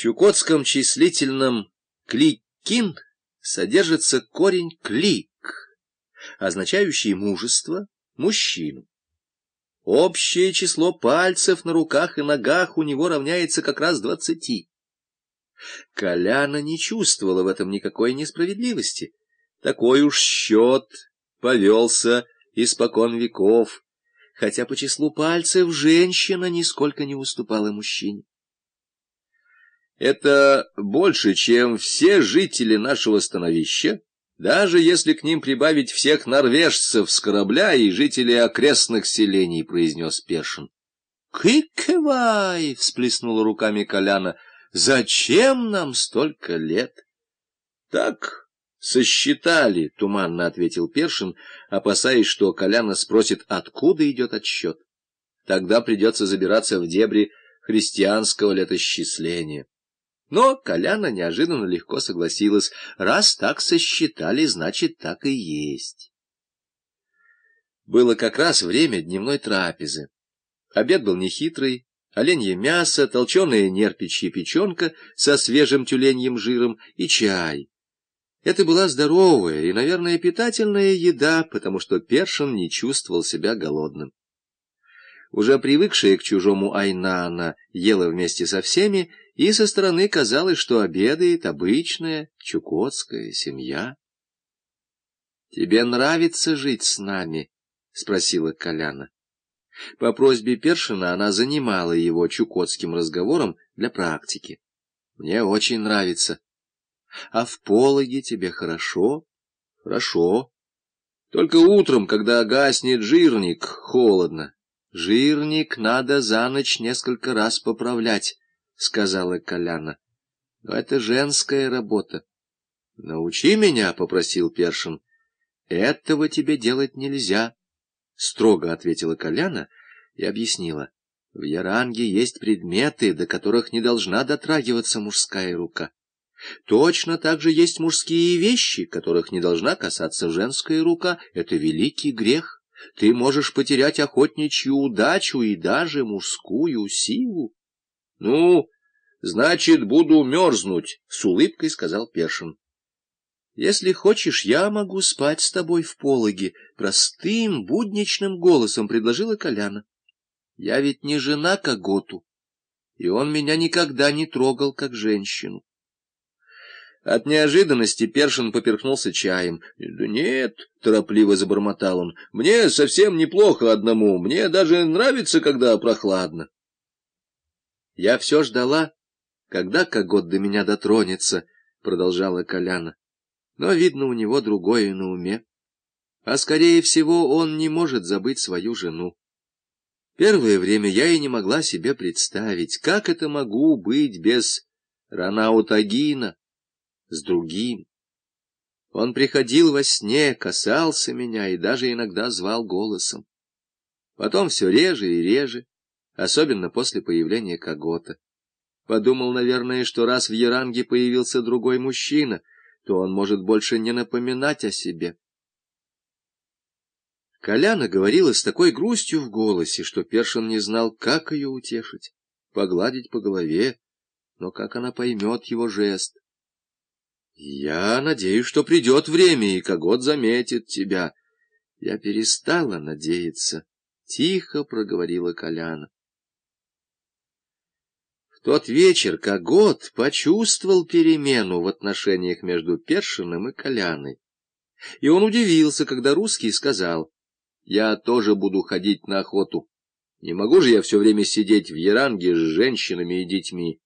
чукотском числительном «кликин» содержится корень «клик», означающий мужество, мужчину. Общее число пальцев на руках и ногах у него равняется как раз двадцати. Коляна не чувствовала в этом никакой несправедливости. Такой уж счет повелся испокон веков, хотя по числу пальцев женщина нисколько не уступала мужчине. Это больше, чем все жители нашего становища, даже если к ним прибавить всех норвежцев с корабля и жителей окрестных селений, — произнес Першин. — Кыкевай! — всплеснула руками Коляна. — Зачем нам столько лет? — Так сосчитали, — туманно ответил Першин, опасаясь, что Коляна спросит, откуда идет отсчет. Тогда придется забираться в дебри христианского летосчисления. Но Коляна неожиданно легко согласилась. Раз так сосчитали, значит, так и есть. Было как раз время дневной трапезы. Обед был нехитрый. Оленье мясо, толченая нерпичья печенка со свежим тюленьем жиром и чай. Это была здоровая и, наверное, питательная еда, потому что Першин не чувствовал себя голодным. Уже привыкшая к чужому Айнана ела вместе со всеми, и со стороны казалось, что обедает обычная чукотская семья. — Тебе нравится жить с нами? — спросила Коляна. По просьбе Першина она занимала его чукотским разговором для практики. — Мне очень нравится. — А в пологе тебе хорошо? — Хорошо. Только утром, когда гаснет жирник, холодно. Жирник надо за ночь несколько раз поправлять, — сказала Коляна. — Но это женская работа. — Научи меня, — попросил Першин. — Этого тебе делать нельзя, — строго ответила Коляна и объяснила. В Яранге есть предметы, до которых не должна дотрагиваться мужская рука. Точно так же есть мужские вещи, которых не должна касаться женская рука. Это великий грех. Ты можешь потерять охотничью удачу и даже мужскую силу. — Ну, значит, буду мерзнуть, — с улыбкой сказал Першин. — Если хочешь, я могу спать с тобой в пологе, — простым, будничным голосом предложила Коляна. — Я ведь не жена Коготу, и он меня никогда не трогал, как женщину. От неожиданности Першин поперхнулся чаем. — Да нет, — торопливо забормотал он, — мне совсем неплохо одному, мне даже нравится, когда прохладно. Я все ждала, когда Когот до меня дотронется, — продолжала Коляна. Но, видно, у него другое на уме. А, скорее всего, он не может забыть свою жену. Первое время я и не могла себе представить, как это могу быть без Ранаутагина с другим. Он приходил во сне, касался меня и даже иногда звал голосом. Потом все реже и реже, особенно после появления Когота. Подумал, наверное, что раз в Яранге появился другой мужчина, то он может больше не напоминать о себе. Коляна говорила с такой грустью в голосе, что Першин не знал, как ее утешить, погладить по голове, но как она поймет его жест. Я надеюсь, что придет время, и Когот заметит тебя. Я перестала надеяться, — тихо проговорила Коляна. Тот вечер Когот почувствовал перемену в отношениях между Першиным и Коляной. И он удивился, когда русский сказал, «Я тоже буду ходить на охоту. Не могу же я все время сидеть в Яранге с женщинами и детьми».